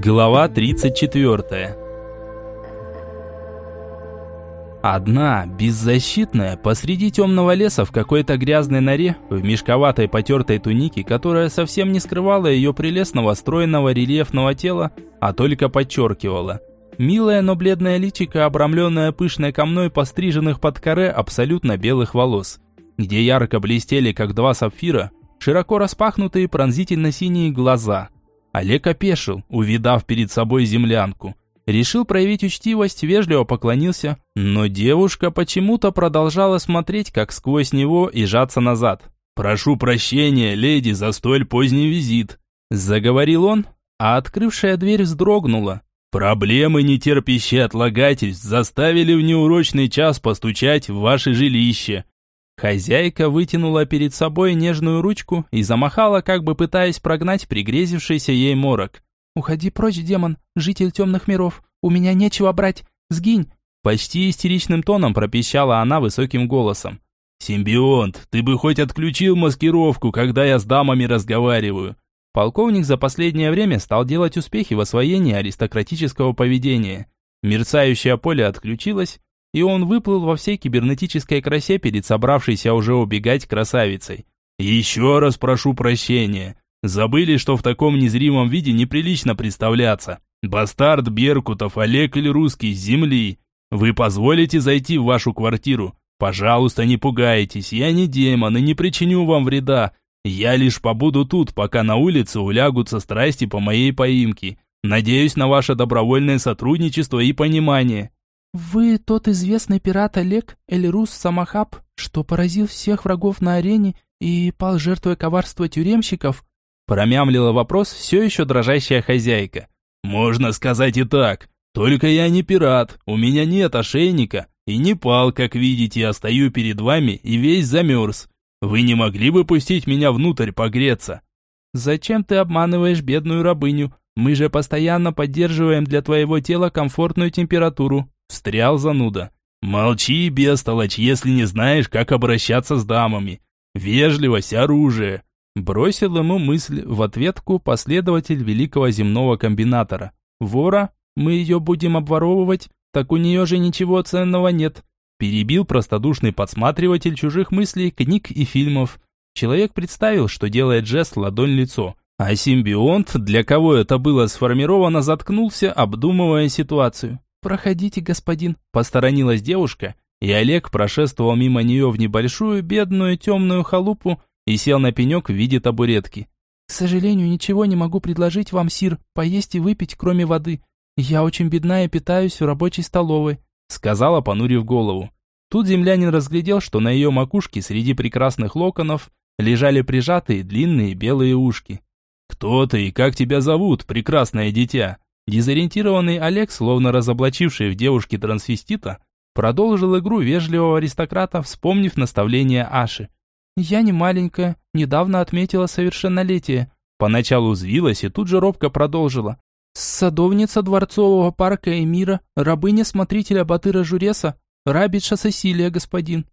Глава 34. Одна, беззащитная, посреди темного леса в какой-то грязной норе, в мешковатой потертой тунике, которая совсем не скрывала ее прелестного стройного рельефного тела, а только подчеркивала. Милая, но бледная личико, обрамленная пышной камной постриженных под коре абсолютно белых волос, где ярко блестели, как два сапфира, широко распахнутые пронзительно-синие глаза – Олег опешил, увидав перед собой землянку. Решил проявить учтивость, вежливо поклонился, но девушка почему-то продолжала смотреть, как сквозь него и жаться назад. «Прошу прощения, леди, за столь поздний визит», – заговорил он, а открывшая дверь вздрогнула. «Проблемы, не терпящие отлагательств, заставили в неурочный час постучать в ваше жилище. Хозяйка вытянула перед собой нежную ручку и замахала, как бы пытаясь прогнать пригрезившийся ей морок. «Уходи прочь, демон, житель темных миров, у меня нечего брать, сгинь!» Почти истеричным тоном пропищала она высоким голосом. «Симбионт, ты бы хоть отключил маскировку, когда я с дамами разговариваю!» Полковник за последнее время стал делать успехи в освоении аристократического поведения. Мерцающее поле отключилось, и он выплыл во всей кибернетической красе перед собравшейся уже убегать красавицей. «Еще раз прошу прощения. Забыли, что в таком незримом виде неприлично представляться. Бастард Беркутов, Олег или русский с земли. Вы позволите зайти в вашу квартиру? Пожалуйста, не пугайтесь, я не демон и не причиню вам вреда. Я лишь побуду тут, пока на улице улягутся страсти по моей поимке. Надеюсь на ваше добровольное сотрудничество и понимание». «Вы тот известный пират Олег Эльрус Самахаб, что поразил всех врагов на арене и пал жертвой коварства тюремщиков?» Промямлила вопрос все еще дрожащая хозяйка. «Можно сказать и так. Только я не пират, у меня нет ошейника, и не пал, как видите, я стою перед вами и весь замерз. Вы не могли бы пустить меня внутрь погреться?» «Зачем ты обманываешь бедную рабыню? Мы же постоянно поддерживаем для твоего тела комфортную температуру», Встрял зануда. «Молчи, бестолочь, если не знаешь, как обращаться с дамами. Вежливость – оружие!» Бросил ему мысль в ответку последователь великого земного комбинатора. «Вора? Мы ее будем обворовывать? Так у нее же ничего ценного нет!» Перебил простодушный подсматриватель чужих мыслей, книг и фильмов. Человек представил, что делает жест ладонь-лицо. А симбионт, для кого это было сформировано, заткнулся, обдумывая ситуацию. «Проходите, господин», – посторонилась девушка, и Олег прошествовал мимо нее в небольшую, бедную, темную халупу и сел на пенек в виде табуретки. «К сожалению, ничего не могу предложить вам, сир, поесть и выпить, кроме воды. Я очень бедна и питаюсь в рабочей столовой», – сказала, понурив голову. Тут землянин разглядел, что на ее макушке среди прекрасных локонов лежали прижатые длинные белые ушки. «Кто ты и как тебя зовут, прекрасное дитя?» Дезориентированный Олег, словно разоблачивший в девушке трансвестита, продолжил игру вежливого аристократа, вспомнив наставление Аши. «Я не маленькая, недавно отметила совершеннолетие». Поначалу взвилась и тут же робко продолжила. «Садовница дворцового парка Эмира, рабыня смотрителя Батыра Журеса, рабиша Сесилия, господин».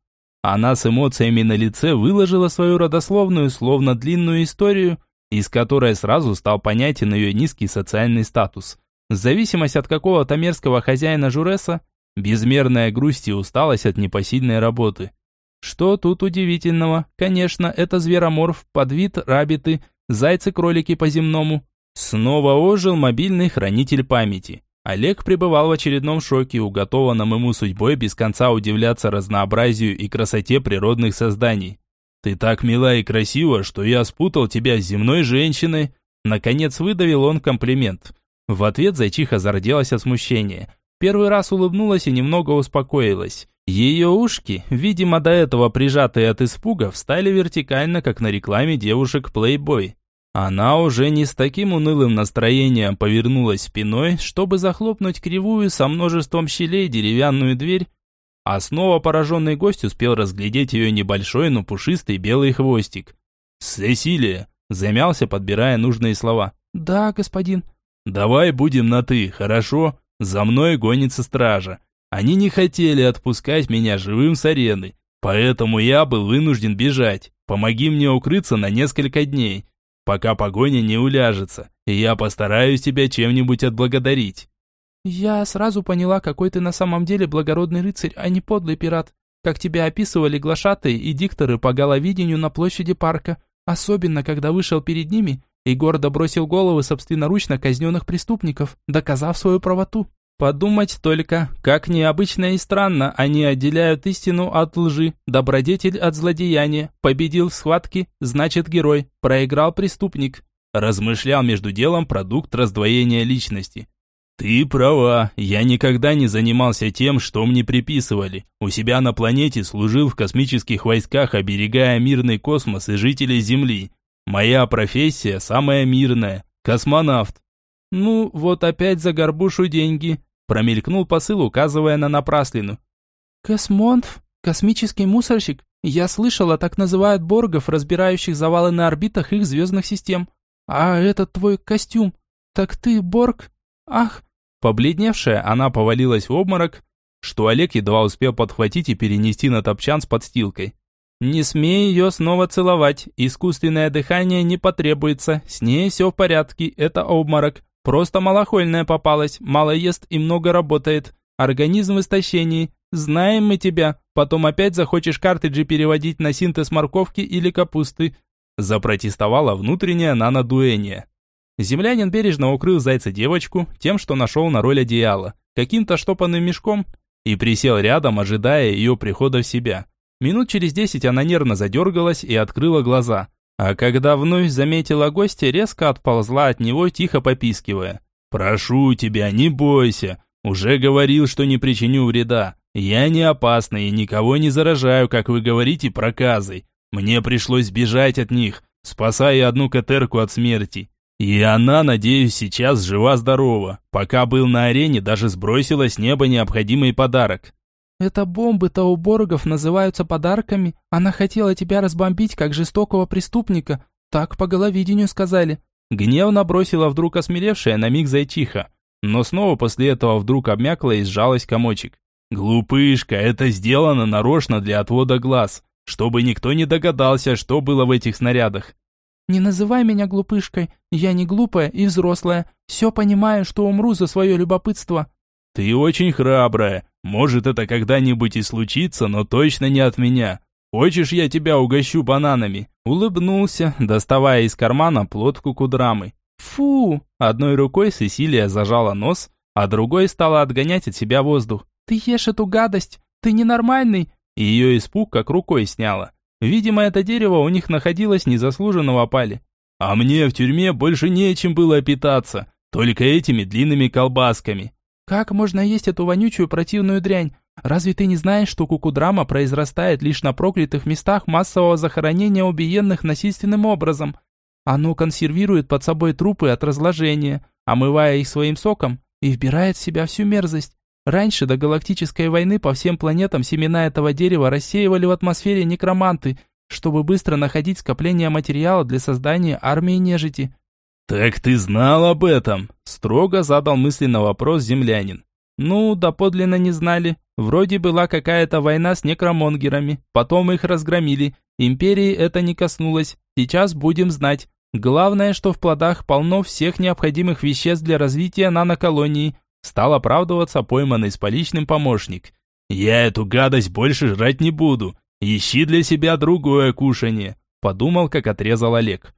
Она с эмоциями на лице выложила свою родословную, словно длинную историю, из которой сразу стал понятен ее низкий социальный статус. Зависимость от какого-то мерзкого хозяина Журеса, безмерная грусть и усталость от непосильной работы. Что тут удивительного? Конечно, это звероморф, подвид рабиты, зайцы-кролики по-земному. Снова ожил мобильный хранитель памяти. Олег пребывал в очередном шоке, уготованном ему судьбой без конца удивляться разнообразию и красоте природных созданий. «Ты так мила и красива, что я спутал тебя с земной женщиной!» Наконец выдавил он комплимент. В ответ зайчиха зарделась от смущения. Первый раз улыбнулась и немного успокоилась. Ее ушки, видимо до этого прижатые от испуга, встали вертикально, как на рекламе девушек Playboy. Она уже не с таким унылым настроением повернулась спиной, чтобы захлопнуть кривую со множеством щелей деревянную дверь, а снова пораженный гость успел разглядеть ее небольшой, но пушистый белый хвостик. «Сесилия!» – замялся, подбирая нужные слова. «Да, господин», «Давай будем на «ты», хорошо? За мной гонится стража. Они не хотели отпускать меня живым с арены, поэтому я был вынужден бежать. Помоги мне укрыться на несколько дней, пока погоня не уляжется. и я постараюсь тебя чем-нибудь отблагодарить». «Я сразу поняла, какой ты на самом деле благородный рыцарь, а не подлый пират, как тебя описывали глашатые и дикторы по головидению на площади парка, особенно когда вышел перед ними и гордо бросил головы собственноручно казненных преступников, доказав свою правоту». Подумать только, как необычно и странно они отделяют истину от лжи, добродетель от злодеяния, победил в схватке, значит герой, проиграл преступник. Размышлял между делом продукт раздвоения личности. «Ты права, я никогда не занимался тем, что мне приписывали. У себя на планете служил в космических войсках, оберегая мирный космос и жителей Земли. Моя профессия самая мирная – космонавт. «Ну, вот опять за горбушу деньги», – промелькнул посыл, указывая на напраслину. «Космонт? Космический мусорщик? Я слышала, так называют боргов, разбирающих завалы на орбитах их звездных систем. А этот твой костюм? Так ты борг? Ах!» Побледневшая, она повалилась в обморок, что Олег едва успел подхватить и перенести на топчан с подстилкой. «Не смей ее снова целовать, искусственное дыхание не потребуется, с ней все в порядке, это обморок, Просто малохольная попалась, мало ест и много работает. Организм в истощении. Знаем мы тебя. Потом опять захочешь картриджи переводить на синтез морковки или капусты. Запротестовала внутренняя нанодуэние. Землянин бережно укрыл зайца девочку тем, что нашел на роль одеяла, каким-то штопанным мешком, и присел рядом, ожидая ее прихода в себя. Минут через десять она нервно задергалась и открыла глаза. А когда вновь заметила гостя, резко отползла от него, тихо попискивая. «Прошу тебя, не бойся. Уже говорил, что не причиню вреда. Я не опасный и никого не заражаю, как вы говорите, проказой. Мне пришлось бежать от них, спасая одну катерку от смерти. И она, надеюсь, сейчас жива-здорова. Пока был на арене, даже сбросила с неба необходимый подарок. Это Боргов называются подарками. Она хотела тебя разбомбить, как жестокого преступника. Так по головидению сказали». Гневно бросила вдруг осмелевшая на миг зайчиха. Но снова после этого вдруг обмякла и сжалась комочек. «Глупышка, это сделано нарочно для отвода глаз, чтобы никто не догадался, что было в этих снарядах». «Не называй меня глупышкой. Я не глупая и взрослая. Все понимаю, что умру за свое любопытство». «Ты очень храбрая. Может, это когда-нибудь и случится, но точно не от меня. Хочешь, я тебя угощу бананами?» Улыбнулся, доставая из кармана плотку кудрамы. «Фу!» Одной рукой Сесилия зажала нос, а другой стала отгонять от себя воздух. «Ты ешь эту гадость! Ты ненормальный!» Ее испуг как рукой сняло. Видимо, это дерево у них находилось незаслуженно в опале. А мне в тюрьме больше нечем было питаться, только этими длинными колбасками. Как можно есть эту вонючую противную дрянь? Разве ты не знаешь, что кукудрама произрастает лишь на проклятых местах массового захоронения убиенных насильственным образом? Оно консервирует под собой трупы от разложения, омывая их своим соком, и вбирает в себя всю мерзость. Раньше до галактической войны по всем планетам семена этого дерева рассеивали в атмосфере некроманты, чтобы быстро находить скопление материала для создания армии нежити. «Так ты знал об этом?» – строго задал мысленный вопрос землянин. «Ну, да подлинно не знали. Вроде была какая-то война с некромонгерами, потом их разгромили. Империи это не коснулось. Сейчас будем знать. Главное, что в плодах полно всех необходимых веществ для развития наноколонии». Стал оправдываться пойманный с поличным помощник. «Я эту гадость больше жрать не буду. Ищи для себя другое кушанье», – подумал, как отрезал Олег.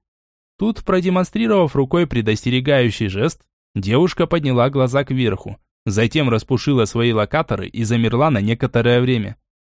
Тут, продемонстрировав рукой предостерегающий жест, девушка подняла глаза кверху, затем распушила свои локаторы и замерла на некоторое время.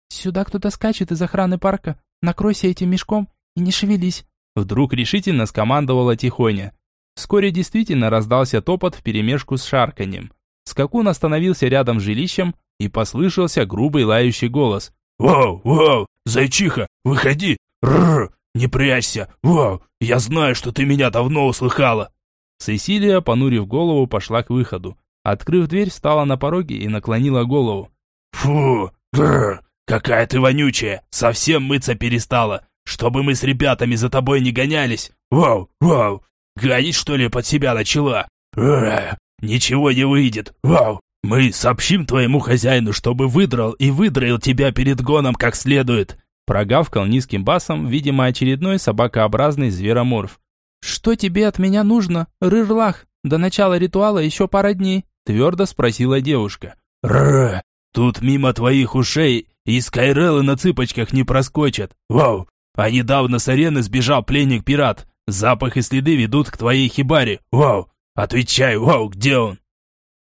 «Сюда кто-то скачет из охраны парка. Накройся этим мешком и не шевелись». Вдруг решительно скомандовала Тихоня. Вскоре действительно раздался топот вперемешку с шарканьем. Скакун остановился рядом с жилищем и послышался грубый лающий голос. «Воу, воу, зайчиха, выходи! Рррр, не прячься! Вау! Я знаю, что ты меня давно услыхала!» Сесилия, понурив голову, пошла к выходу. Открыв дверь, встала на пороге и наклонила голову. «Фу! Гррр! Какая ты вонючая! Совсем мыться перестала! Чтобы мы с ребятами за тобой не гонялись! Вау! Вау! Гадить, что ли, под себя начала? Гррр! Ничего не выйдет! Вау! Мы сообщим твоему хозяину, чтобы выдрал и выдроил тебя перед гоном как следует!» Прогавкал низким басом, видимо, очередной собакообразный звероморф. «Что тебе от меня нужно, Рырлах? До начала ритуала еще пара дней», твердо спросила девушка. «Рррр, тут мимо твоих ушей и Скайреллы на цыпочках не проскочат. Вау, а недавно с арены сбежал пленник-пират. Запах и следы ведут к твоей хибаре. Вау, отвечай, вау, где он?»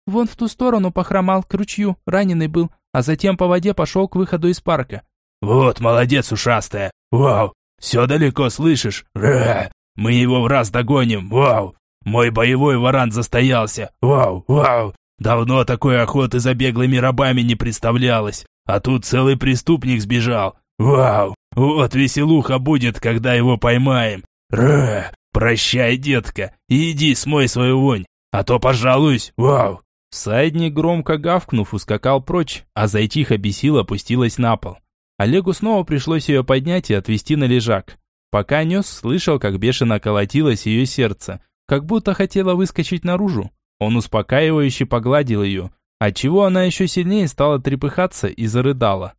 Вон в ту сторону похромал к ручью, раненый был, а затем по воде пошел к выходу из парка. «Вот, молодец, ушастая! Вау! Все далеко слышишь? Ра! Мы его в раз догоним! Вау! Мой боевой варан застоялся! Вау! Вау! Давно такой охоты за беглыми рабами не представлялось, а тут целый преступник сбежал! Вау! Вот веселуха будет, когда его поймаем! Ра! Прощай, детка, иди смой свою вонь, а то пожалуюсь! Вау!» Всадник, громко гавкнув, ускакал прочь, а зайчиха бесил опустилась на пол. Олегу снова пришлось ее поднять и отвезти на лежак. Пока нес, слышал, как бешено колотилось ее сердце, как будто хотела выскочить наружу. Он успокаивающе погладил ее, отчего она еще сильнее стала трепыхаться и зарыдала.